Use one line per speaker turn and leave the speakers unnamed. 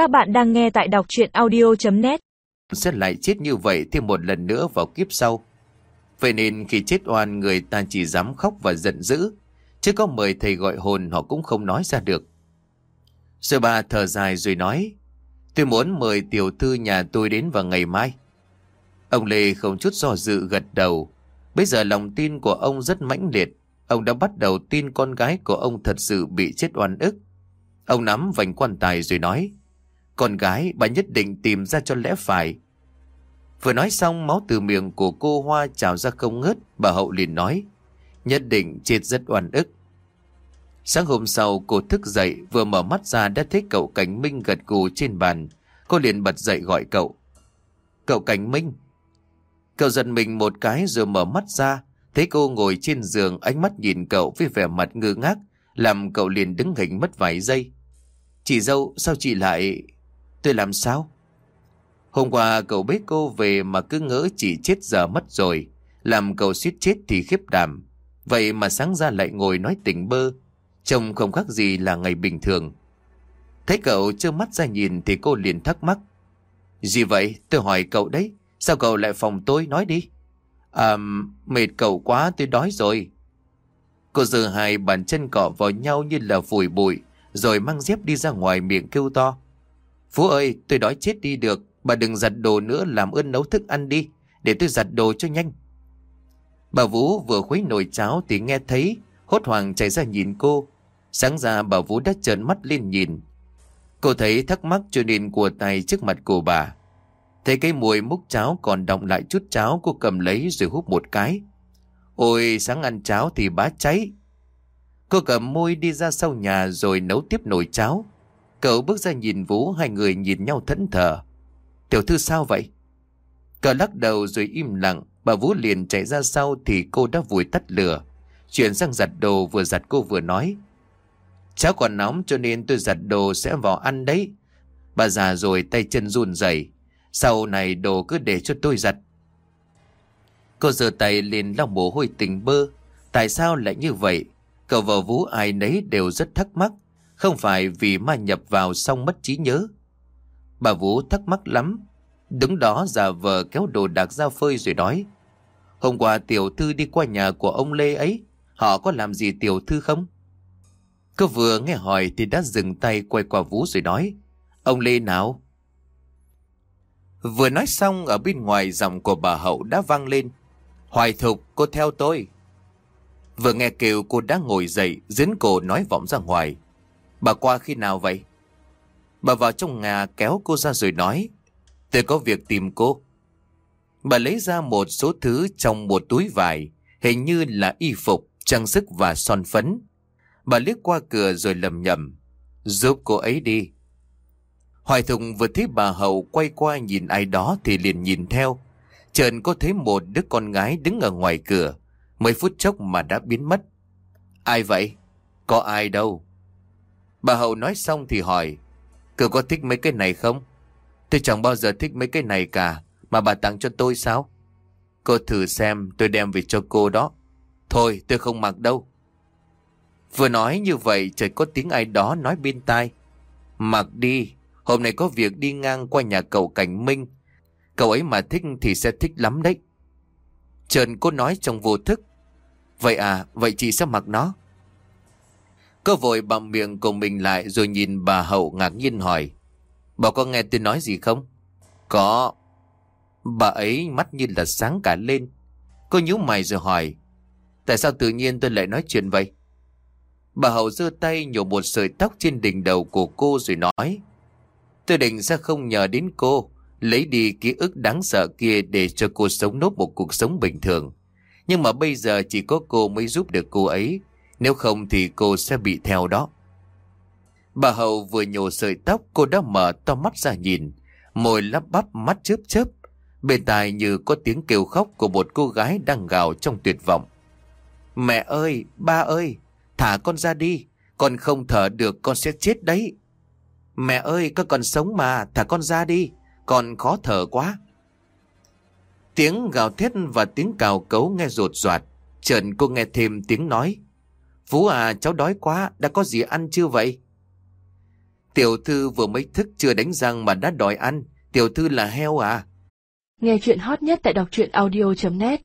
Các bạn đang nghe tại đọc chuyện audio.net
Sẽ lại chết như vậy thêm một lần nữa vào kiếp sau. Vậy nên khi chết oan, người ta chỉ dám khóc và giận dữ. Chứ có mời thầy gọi hồn, họ cũng không nói ra được. Rồi bà thở dài rồi nói, Tôi muốn mời tiểu thư nhà tôi đến vào ngày mai. Ông Lê không chút do dự gật đầu. Bây giờ lòng tin của ông rất mãnh liệt. Ông đã bắt đầu tin con gái của ông thật sự bị chết oan ức. Ông nắm vành quan tài rồi nói con gái bà nhất định tìm ra cho lẽ phải. Vừa nói xong, máu từ miệng của cô Hoa trào ra không ngớt, Bà Hậu liền nói, Nhất định chết rất oan ức. Sáng hôm sau, cô thức dậy, Vừa mở mắt ra đã thấy cậu Cảnh Minh gật gù trên bàn. Cô liền bật dậy gọi cậu Cậu Cảnh Minh. Cậu giật mình một cái rồi mở mắt ra, Thấy cô ngồi trên giường, ánh mắt nhìn cậu với vẻ mặt ngơ ngác, Làm cậu liền đứng hình mất vài giây. Chị dâu, sao chị lại Tôi làm sao? Hôm qua cậu bế cô về mà cứ ngỡ chị chết giờ mất rồi. Làm cậu suýt chết thì khiếp đảm. Vậy mà sáng ra lại ngồi nói tỉnh bơ. Trông không khác gì là ngày bình thường. Thấy cậu trơ mắt ra nhìn thì cô liền thắc mắc. Gì vậy? Tôi hỏi cậu đấy. Sao cậu lại phòng tôi nói đi? À mệt cậu quá tôi đói rồi. Cô giơ hai bàn chân cọ vào nhau như là phủi bụi, rồi mang dép đi ra ngoài miệng kêu to. Phú ơi, tôi đói chết đi được, bà đừng giặt đồ nữa làm ơn nấu thức ăn đi, để tôi giặt đồ cho nhanh. Bà Vũ vừa khuấy nồi cháo thì nghe thấy, hốt hoảng chạy ra nhìn cô. Sáng ra bà Vũ đã trợn mắt lên nhìn. Cô thấy thắc mắc cho nên của tay trước mặt cô bà. Thấy cái mùi múc cháo còn động lại chút cháo cô cầm lấy rồi hút một cái. Ôi sáng ăn cháo thì bá cháy Cô cầm môi đi ra sau nhà rồi nấu tiếp nồi cháo. Cậu bước ra nhìn Vũ hai người nhìn nhau thẫn thờ. Tiểu thư sao vậy? Cậu lắc đầu rồi im lặng. Bà Vũ liền chạy ra sau thì cô đã vùi tắt lửa. Chuyển sang giặt đồ vừa giặt cô vừa nói. Cháo còn nóng cho nên tôi giặt đồ sẽ vào ăn đấy. Bà già rồi tay chân run rẩy. Sau này đồ cứ để cho tôi giặt. Cô giơ tay lên lau mồ hôi tình bơ. Tại sao lại như vậy? Cậu và Vũ ai nấy đều rất thắc mắc, không phải vì ma nhập vào xong mất trí nhớ. Bà Vũ thắc mắc lắm, đứng đó giả vờ kéo đồ đạc ra phơi rồi nói. Hôm qua tiểu thư đi qua nhà của ông Lê ấy, họ có làm gì tiểu thư không? Cô vừa nghe hỏi thì đã dừng tay quay qua Vũ rồi nói. Ông Lê nào? Vừa nói xong ở bên ngoài giọng của bà Hậu đã vang lên. Hoài thục, cô theo tôi. Vừa nghe kêu cô đã ngồi dậy, dính cổ nói vọng ra ngoài. Bà qua khi nào vậy? Bà vào trong nhà kéo cô ra rồi nói. Tôi có việc tìm cô. Bà lấy ra một số thứ trong một túi vải, hình như là y phục, trang sức và son phấn. Bà liếc qua cửa rồi lầm nhầm. Giúp cô ấy đi. Hoài Thùng vừa thấy bà Hậu quay qua nhìn ai đó thì liền nhìn theo. Trần có thấy một đứa con gái đứng ở ngoài cửa. Mấy phút chốc mà đã biến mất. Ai vậy? Có ai đâu? Bà Hậu nói xong thì hỏi. Cậu có thích mấy cái này không? Tôi chẳng bao giờ thích mấy cái này cả. Mà bà tặng cho tôi sao? Cô thử xem tôi đem về cho cô đó. Thôi tôi không mặc đâu. Vừa nói như vậy trời có tiếng ai đó nói bên tai. Mặc đi, hôm nay có việc đi ngang qua nhà cậu Cảnh Minh. Cậu ấy mà thích thì sẽ thích lắm đấy. Trần cô nói trong vô thức. Vậy à, vậy chị sẽ mặc nó. Cô vội bằng miệng của mình lại rồi nhìn bà Hậu ngạc nhiên hỏi. Bà có nghe tôi nói gì không? Có. Bà ấy mắt như là sáng cả lên. Cô nhíu mày rồi hỏi. Tại sao tự nhiên tôi lại nói chuyện vậy? Bà Hậu giơ tay nhổ một sợi tóc trên đỉnh đầu của cô rồi nói. Tôi định sẽ không nhờ đến cô, lấy đi ký ức đáng sợ kia để cho cô sống nốt một cuộc sống bình thường. Nhưng mà bây giờ chỉ có cô mới giúp được cô ấy. Nếu không thì cô sẽ bị theo đó. Bà Hậu vừa nhổ sợi tóc cô đã mở to mắt ra nhìn. Môi lắp bắp mắt chớp chớp. Bên tai như có tiếng kêu khóc của một cô gái đang gào trong tuyệt vọng. Mẹ ơi, ba ơi, thả con ra đi. Con không thở được con sẽ chết đấy. Mẹ ơi, con còn sống mà, thả con ra đi. Con khó thở quá. Tiếng gào thét và tiếng cào cấu nghe rột roạt. Trần cô nghe thêm tiếng nói. Vũ à cháu đói quá, đã có gì ăn chưa vậy? Tiểu thư vừa mới thức chưa đánh răng mà đã đòi ăn. Tiểu thư là heo à?
Nghe chuyện hot nhất tại đọc truyện audio.net